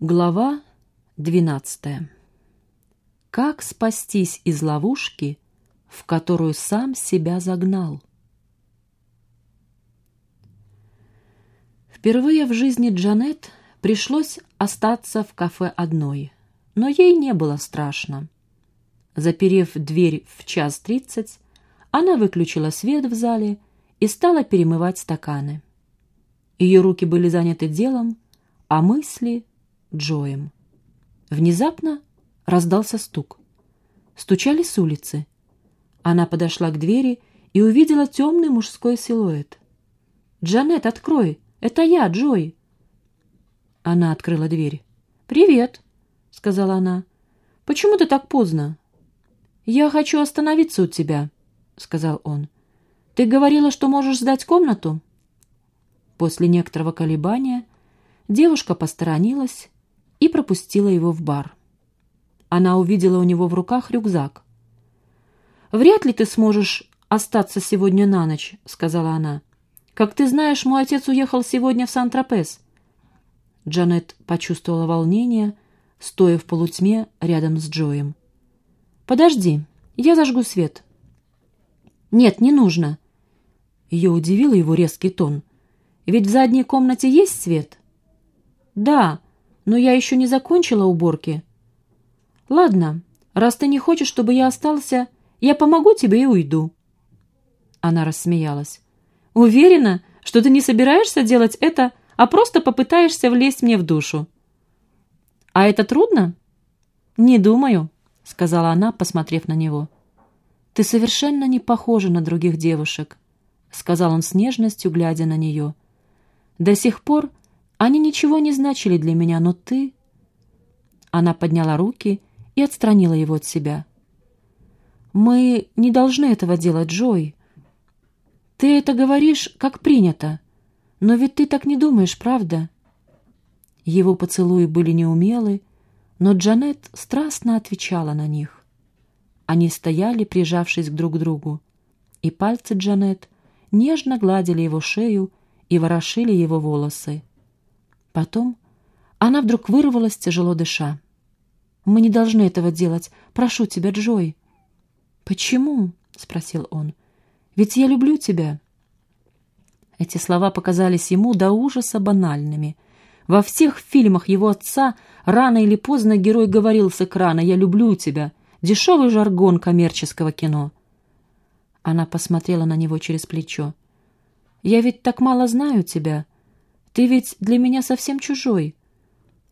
Глава двенадцатая. Как спастись из ловушки, в которую сам себя загнал? Впервые в жизни Джанет пришлось остаться в кафе одной, но ей не было страшно. Заперев дверь в час тридцать, она выключила свет в зале и стала перемывать стаканы. Ее руки были заняты делом, а мысли — Джоем. Внезапно раздался стук. Стучали с улицы. Она подошла к двери и увидела темный мужской силуэт. «Джанет, открой! Это я, Джой!» Она открыла дверь. «Привет!» — сказала она. «Почему ты так поздно?» «Я хочу остановиться у тебя», — сказал он. «Ты говорила, что можешь сдать комнату?» После некоторого колебания девушка посторонилась и пропустила его в бар. Она увидела у него в руках рюкзак. «Вряд ли ты сможешь остаться сегодня на ночь», — сказала она. «Как ты знаешь, мой отец уехал сегодня в Сан-Тропес». Джанет почувствовала волнение, стоя в полутьме рядом с Джоем. «Подожди, я зажгу свет». «Нет, не нужно». Ее удивил его резкий тон. Ведь в задней комнате есть свет? Да, но я еще не закончила уборки. Ладно, раз ты не хочешь, чтобы я остался, я помогу тебе и уйду. Она рассмеялась. Уверена, что ты не собираешься делать это, а просто попытаешься влезть мне в душу. А это трудно? Не думаю, сказала она, посмотрев на него. Ты совершенно не похожа на других девушек, сказал он с нежностью, глядя на нее. — до сих пор они ничего не значили для меня, но ты...» Она подняла руки и отстранила его от себя. «Мы не должны этого делать, Джой. Ты это говоришь, как принято, но ведь ты так не думаешь, правда?» Его поцелуи были неумелы, но Джанет страстно отвечала на них. Они стояли, прижавшись друг к другу, и пальцы Джанет нежно гладили его шею и ворошили его волосы. Потом она вдруг вырвалась, тяжело дыша. «Мы не должны этого делать. Прошу тебя, Джой». «Почему?» — спросил он. «Ведь я люблю тебя». Эти слова показались ему до ужаса банальными. Во всех фильмах его отца рано или поздно герой говорил с экрана «Я люблю тебя», дешевый жаргон коммерческого кино. Она посмотрела на него через плечо. Я ведь так мало знаю тебя. Ты ведь для меня совсем чужой.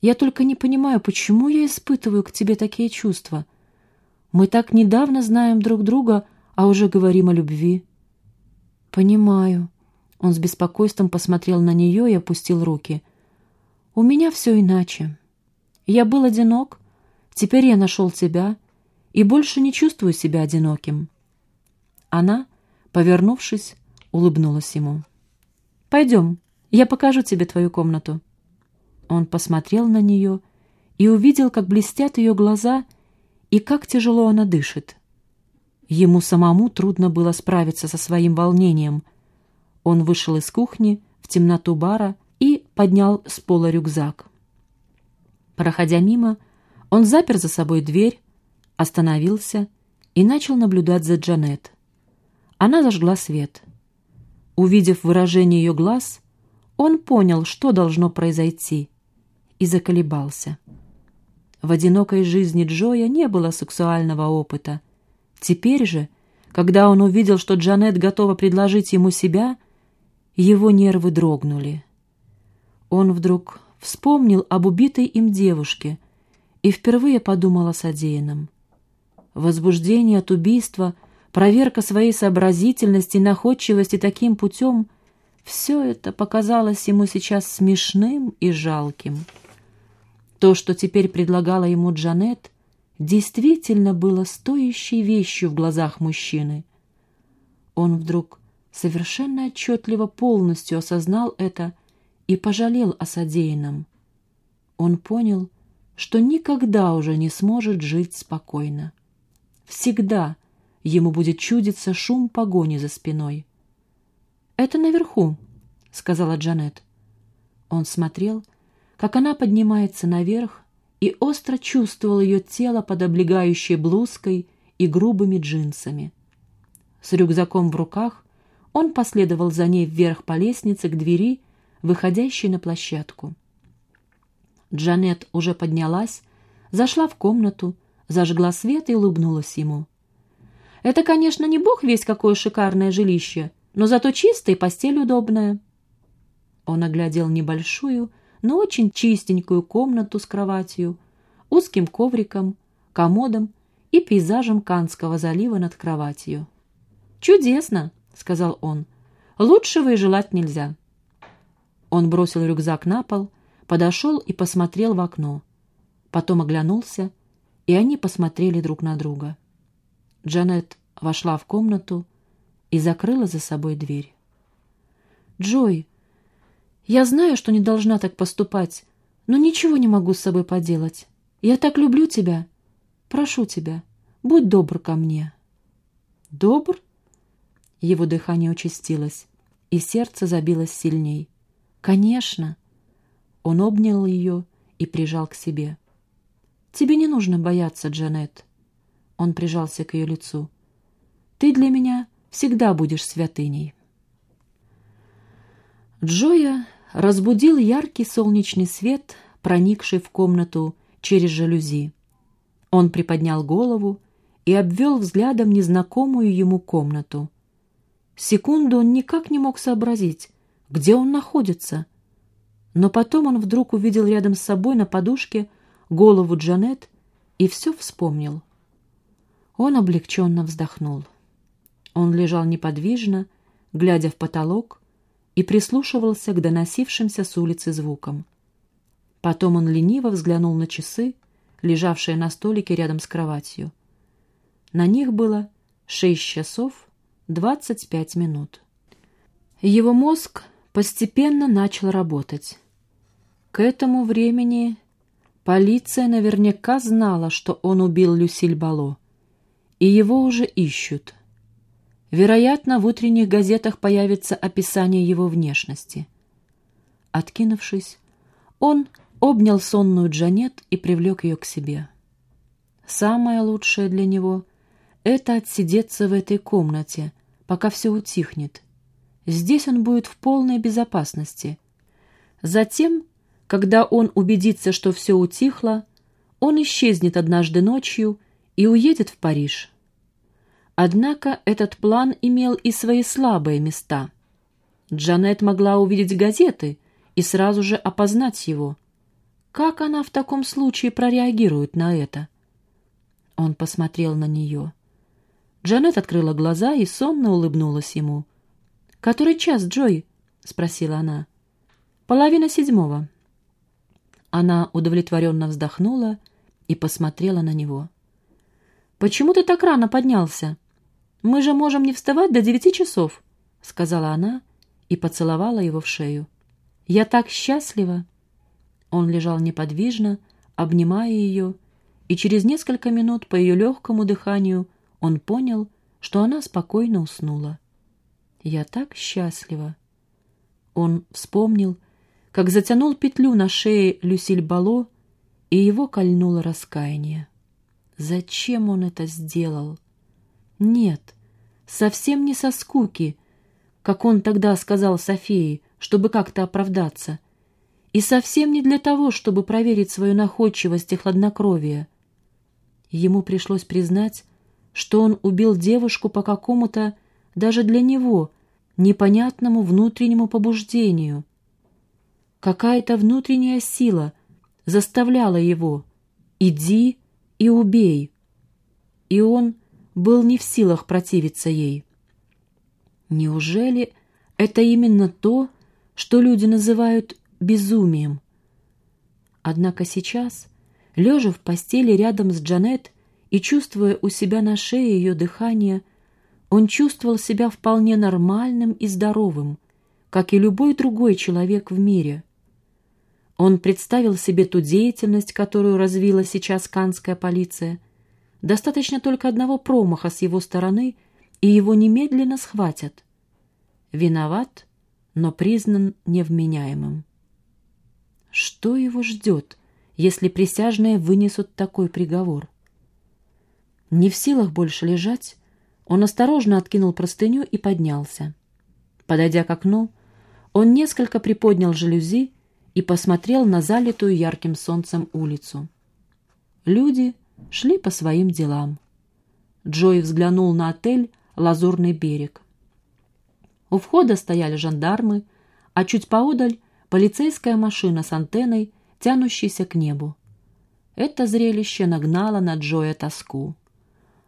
Я только не понимаю, почему я испытываю к тебе такие чувства. Мы так недавно знаем друг друга, а уже говорим о любви. Понимаю. Он с беспокойством посмотрел на нее и опустил руки. У меня все иначе. Я был одинок, теперь я нашел тебя и больше не чувствую себя одиноким. Она, повернувшись, улыбнулась ему. «Пойдем, я покажу тебе твою комнату». Он посмотрел на нее и увидел, как блестят ее глаза и как тяжело она дышит. Ему самому трудно было справиться со своим волнением. Он вышел из кухни в темноту бара и поднял с пола рюкзак. Проходя мимо, он запер за собой дверь, остановился и начал наблюдать за Джанет. Она зажгла свет — Увидев выражение ее глаз, он понял, что должно произойти, и заколебался. В одинокой жизни Джоя не было сексуального опыта. Теперь же, когда он увидел, что Джанет готова предложить ему себя, его нервы дрогнули. Он вдруг вспомнил об убитой им девушке и впервые подумал о содеянном. Возбуждение от убийства — проверка своей сообразительности и находчивости таким путем — все это показалось ему сейчас смешным и жалким. То, что теперь предлагала ему Джанет, действительно было стоящей вещью в глазах мужчины. Он вдруг совершенно отчетливо полностью осознал это и пожалел о содеянном. Он понял, что никогда уже не сможет жить спокойно. Всегда ему будет чудиться шум погони за спиной. «Это наверху», — сказала Джанет. Он смотрел, как она поднимается наверх, и остро чувствовал ее тело под облегающей блузкой и грубыми джинсами. С рюкзаком в руках он последовал за ней вверх по лестнице к двери, выходящей на площадку. Джанет уже поднялась, зашла в комнату, зажгла свет и улыбнулась ему. «Это, конечно, не бог весь какое шикарное жилище, но зато чистое и постель удобная». Он оглядел небольшую, но очень чистенькую комнату с кроватью, узким ковриком, комодом и пейзажем Канского залива над кроватью. «Чудесно!» — сказал он. «Лучшего и желать нельзя». Он бросил рюкзак на пол, подошел и посмотрел в окно. Потом оглянулся, и они посмотрели друг на друга. Джанет вошла в комнату и закрыла за собой дверь. «Джой, я знаю, что не должна так поступать, но ничего не могу с собой поделать. Я так люблю тебя. Прошу тебя, будь добр ко мне». «Добр?» Его дыхание участилось, и сердце забилось сильней. «Конечно!» Он обнял ее и прижал к себе. «Тебе не нужно бояться, Джанет». Он прижался к ее лицу. «Ты для меня всегда будешь святыней». Джоя разбудил яркий солнечный свет, проникший в комнату через жалюзи. Он приподнял голову и обвел взглядом незнакомую ему комнату. Секунду он никак не мог сообразить, где он находится. Но потом он вдруг увидел рядом с собой на подушке голову Джанет и все вспомнил. Он облегченно вздохнул. Он лежал неподвижно, глядя в потолок, и прислушивался к доносившимся с улицы звукам. Потом он лениво взглянул на часы, лежавшие на столике рядом с кроватью. На них было шесть часов двадцать пять минут. Его мозг постепенно начал работать. К этому времени полиция наверняка знала, что он убил Люсиль Бало, и его уже ищут. Вероятно, в утренних газетах появится описание его внешности. Откинувшись, он обнял сонную Джанет и привлек ее к себе. Самое лучшее для него — это отсидеться в этой комнате, пока все утихнет. Здесь он будет в полной безопасности. Затем, когда он убедится, что все утихло, он исчезнет однажды ночью и уедет в Париж. Однако этот план имел и свои слабые места. Джанет могла увидеть газеты и сразу же опознать его. Как она в таком случае прореагирует на это? Он посмотрел на нее. Джанет открыла глаза и сонно улыбнулась ему. «Который час, Джой?» — спросила она. «Половина седьмого». Она удовлетворенно вздохнула и посмотрела на него. «Почему ты так рано поднялся?» «Мы же можем не вставать до девяти часов», — сказала она и поцеловала его в шею. «Я так счастлива!» Он лежал неподвижно, обнимая ее, и через несколько минут по ее легкому дыханию он понял, что она спокойно уснула. «Я так счастлива!» Он вспомнил, как затянул петлю на шее Люсиль Бало, и его кольнуло раскаяние. Зачем он это сделал? Нет, совсем не со скуки, как он тогда сказал Софии, чтобы как-то оправдаться, и совсем не для того, чтобы проверить свою находчивость и хладнокровие. Ему пришлось признать, что он убил девушку по какому-то, даже для него, непонятному внутреннему побуждению. Какая-то внутренняя сила заставляла его «иди и убей». И он был не в силах противиться ей. Неужели это именно то, что люди называют безумием? Однако сейчас, лежа в постели рядом с Джанет и чувствуя у себя на шее ее дыхание, он чувствовал себя вполне нормальным и здоровым, как и любой другой человек в мире. Он представил себе ту деятельность, которую развила сейчас канская полиция – Достаточно только одного промаха с его стороны, и его немедленно схватят. Виноват, но признан невменяемым. Что его ждет, если присяжные вынесут такой приговор? Не в силах больше лежать, он осторожно откинул простыню и поднялся. Подойдя к окну, он несколько приподнял жалюзи и посмотрел на залитую ярким солнцем улицу. Люди шли по своим делам. Джой взглянул на отель «Лазурный берег». У входа стояли жандармы, а чуть поодаль полицейская машина с антенной, тянущейся к небу. Это зрелище нагнало на Джоя тоску.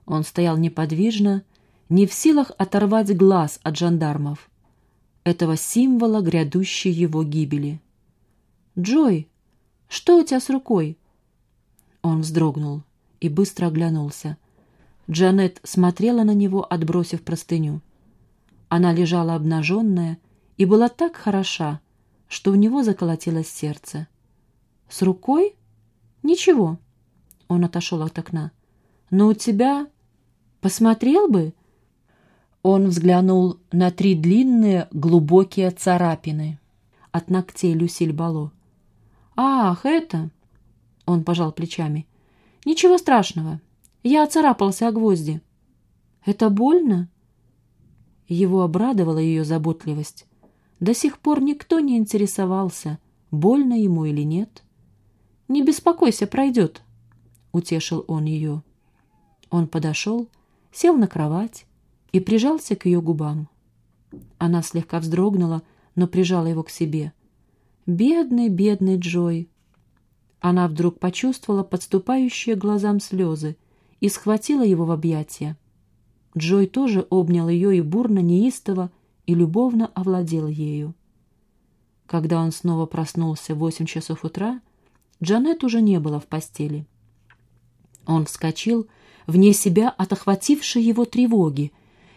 Он стоял неподвижно, не в силах оторвать глаз от жандармов, этого символа грядущей его гибели. «Джой, что у тебя с рукой?» Он вздрогнул и быстро оглянулся. Джанет смотрела на него, отбросив простыню. Она лежала обнаженная и была так хороша, что у него заколотилось сердце. «С рукой? Ничего». Он отошел от окна. «Но у тебя... Посмотрел бы?» Он взглянул на три длинные, глубокие царапины от ногтей Люсиль Бало. «Ах, это...» Он пожал плечами. «Ничего страшного. Я оцарапался о гвозди». «Это больно?» Его обрадовала ее заботливость. До сих пор никто не интересовался, больно ему или нет. «Не беспокойся, пройдет», — утешил он ее. Он подошел, сел на кровать и прижался к ее губам. Она слегка вздрогнула, но прижала его к себе. «Бедный, бедный Джой!» Она вдруг почувствовала подступающие глазам слезы и схватила его в объятия. Джой тоже обнял ее и бурно, неистово и любовно овладел ею. Когда он снова проснулся в восемь часов утра, Джанет уже не было в постели. Он вскочил, вне себя от охватившей его тревоги.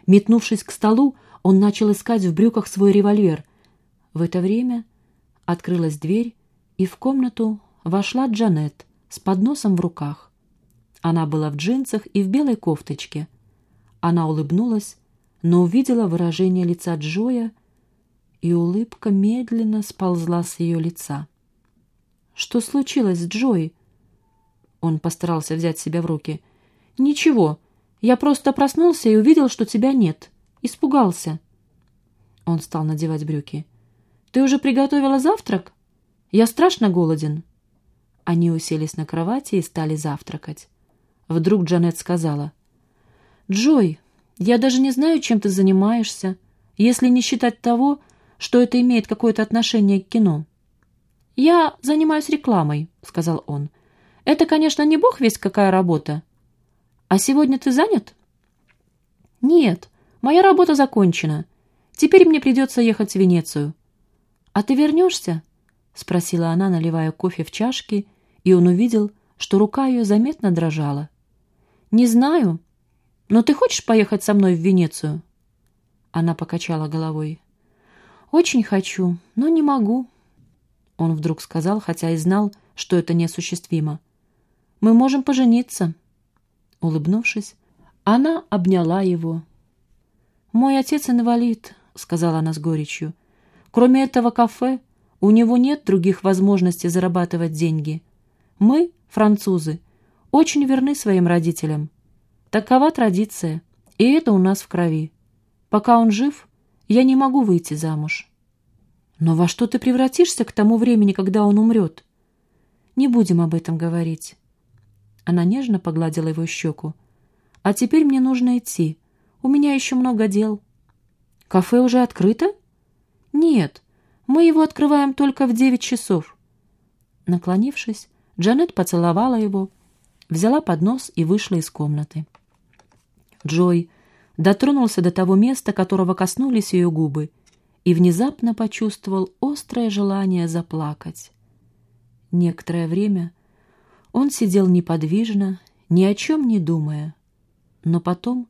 Метнувшись к столу, он начал искать в брюках свой револьвер. В это время открылась дверь, и в комнату вошла Джанет с подносом в руках. Она была в джинсах и в белой кофточке. Она улыбнулась, но увидела выражение лица Джоя, и улыбка медленно сползла с ее лица. «Что случилось Джой?» Он постарался взять себя в руки. «Ничего, я просто проснулся и увидел, что тебя нет. Испугался». Он стал надевать брюки. «Ты уже приготовила завтрак? Я страшно голоден». Они уселись на кровати и стали завтракать. Вдруг Джанет сказала. «Джой, я даже не знаю, чем ты занимаешься, если не считать того, что это имеет какое-то отношение к кино». «Я занимаюсь рекламой», — сказал он. «Это, конечно, не бог весь какая работа. А сегодня ты занят?» «Нет, моя работа закончена. Теперь мне придется ехать в Венецию». «А ты вернешься?» — спросила она, наливая кофе в чашки, и он увидел, что рука ее заметно дрожала. «Не знаю. Но ты хочешь поехать со мной в Венецию?» Она покачала головой. «Очень хочу, но не могу», — он вдруг сказал, хотя и знал, что это неосуществимо. «Мы можем пожениться». Улыбнувшись, она обняла его. «Мой отец инвалид», — сказала она с горечью. «Кроме этого кафе, у него нет других возможностей зарабатывать деньги. Мы, французы, очень верны своим родителям. Такова традиция, и это у нас в крови. Пока он жив, я не могу выйти замуж. Но во что ты превратишься к тому времени, когда он умрет? Не будем об этом говорить. Она нежно погладила его щеку. А теперь мне нужно идти. У меня еще много дел. Кафе уже открыто? Нет, мы его открываем только в девять часов. Наклонившись, Джанет поцеловала его, взяла поднос и вышла из комнаты. Джой дотронулся до того места, которого коснулись ее губы, и внезапно почувствовал острое желание заплакать. Некоторое время он сидел неподвижно, ни о чем не думая, но потом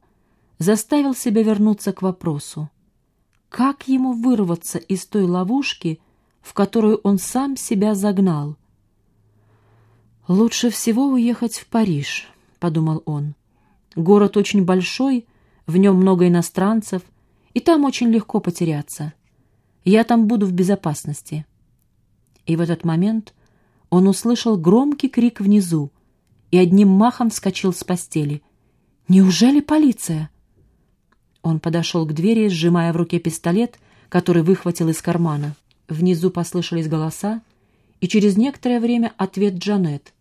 заставил себя вернуться к вопросу, как ему вырваться из той ловушки, в которую он сам себя загнал — «Лучше всего уехать в Париж», — подумал он. «Город очень большой, в нем много иностранцев, и там очень легко потеряться. Я там буду в безопасности». И в этот момент он услышал громкий крик внизу и одним махом вскочил с постели. «Неужели полиция?» Он подошел к двери, сжимая в руке пистолет, который выхватил из кармана. Внизу послышались голоса, и через некоторое время ответ Джанет.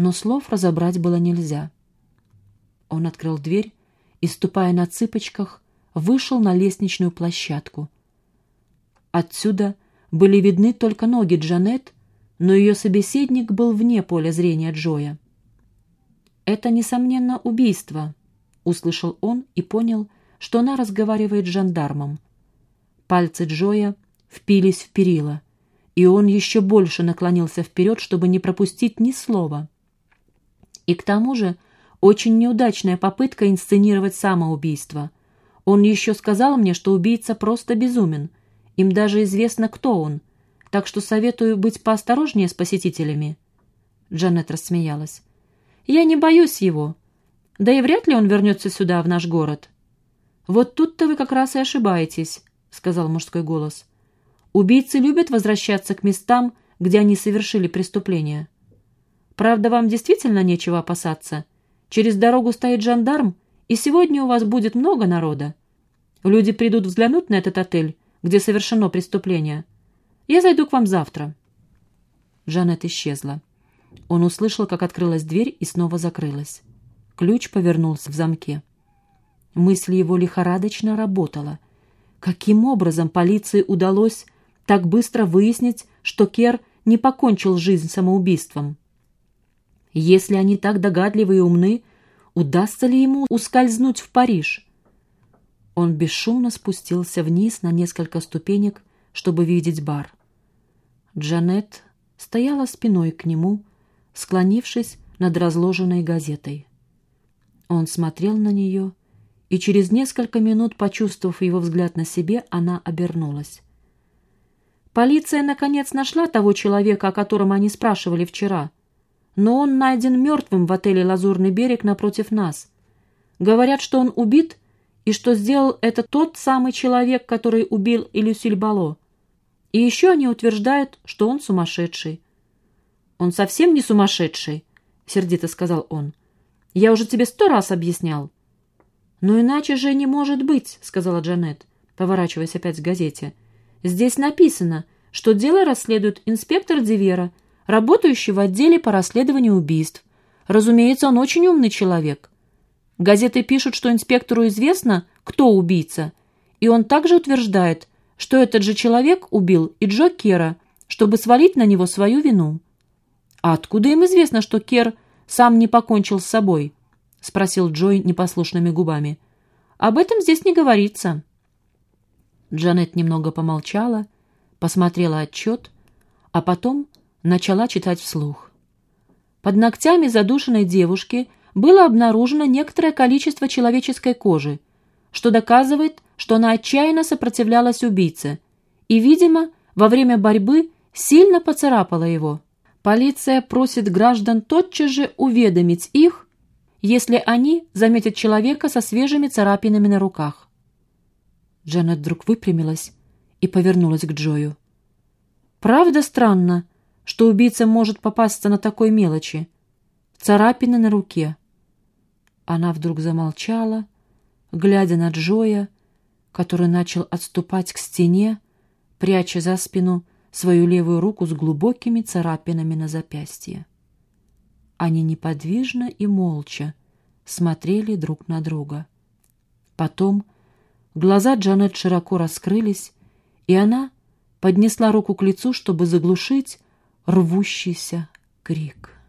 Но слов разобрать было нельзя. Он открыл дверь и, ступая на цыпочках, вышел на лестничную площадку. Отсюда были видны только ноги Джанет, но ее собеседник был вне поля зрения Джоя. «Это, несомненно, убийство», — услышал он и понял, что она разговаривает с жандармом. Пальцы Джоя впились в перила, и он еще больше наклонился вперед, чтобы не пропустить ни слова. И к тому же очень неудачная попытка инсценировать самоубийство. Он еще сказал мне, что убийца просто безумен. Им даже известно, кто он. Так что советую быть поосторожнее с посетителями. Джанет рассмеялась. «Я не боюсь его. Да и вряд ли он вернется сюда, в наш город». «Вот тут-то вы как раз и ошибаетесь», — сказал мужской голос. «Убийцы любят возвращаться к местам, где они совершили преступление. Правда, вам действительно нечего опасаться?» Через дорогу стоит жандарм, и сегодня у вас будет много народа. Люди придут взглянуть на этот отель, где совершено преступление. Я зайду к вам завтра». Жанет исчезла. Он услышал, как открылась дверь и снова закрылась. Ключ повернулся в замке. Мысль его лихорадочно работала. Каким образом полиции удалось так быстро выяснить, что Кер не покончил жизнь самоубийством? Если они так догадливы и умны, удастся ли ему ускользнуть в Париж? Он бесшумно спустился вниз на несколько ступенек, чтобы видеть бар. Джанет стояла спиной к нему, склонившись над разложенной газетой. Он смотрел на нее, и через несколько минут, почувствовав его взгляд на себе, она обернулась. «Полиция, наконец, нашла того человека, о котором они спрашивали вчера», но он найден мертвым в отеле «Лазурный берег» напротив нас. Говорят, что он убит, и что сделал это тот самый человек, который убил Илюсиль Бало. И еще они утверждают, что он сумасшедший. «Он совсем не сумасшедший», — сердито сказал он. «Я уже тебе сто раз объяснял». «Но иначе же не может быть», — сказала Джанет, поворачиваясь опять к газете. «Здесь написано, что дело расследует инспектор Дивера, работающий в отделе по расследованию убийств. Разумеется, он очень умный человек. Газеты пишут, что инспектору известно, кто убийца, и он также утверждает, что этот же человек убил и Джо Кера, чтобы свалить на него свою вину. «А откуда им известно, что Кер сам не покончил с собой?» — спросил Джой непослушными губами. «Об этом здесь не говорится». Джанет немного помолчала, посмотрела отчет, а потом начала читать вслух. Под ногтями задушенной девушки было обнаружено некоторое количество человеческой кожи, что доказывает, что она отчаянно сопротивлялась убийце и, видимо, во время борьбы сильно поцарапала его. Полиция просит граждан тотчас же уведомить их, если они заметят человека со свежими царапинами на руках. Джанет вдруг выпрямилась и повернулась к Джою. «Правда странно, что убийца может попасться на такой мелочи. Царапины на руке. Она вдруг замолчала, глядя на Джоя, который начал отступать к стене, пряча за спину свою левую руку с глубокими царапинами на запястье. Они неподвижно и молча смотрели друг на друга. Потом глаза Джанет широко раскрылись, и она поднесла руку к лицу, чтобы заглушить рвущийся крик.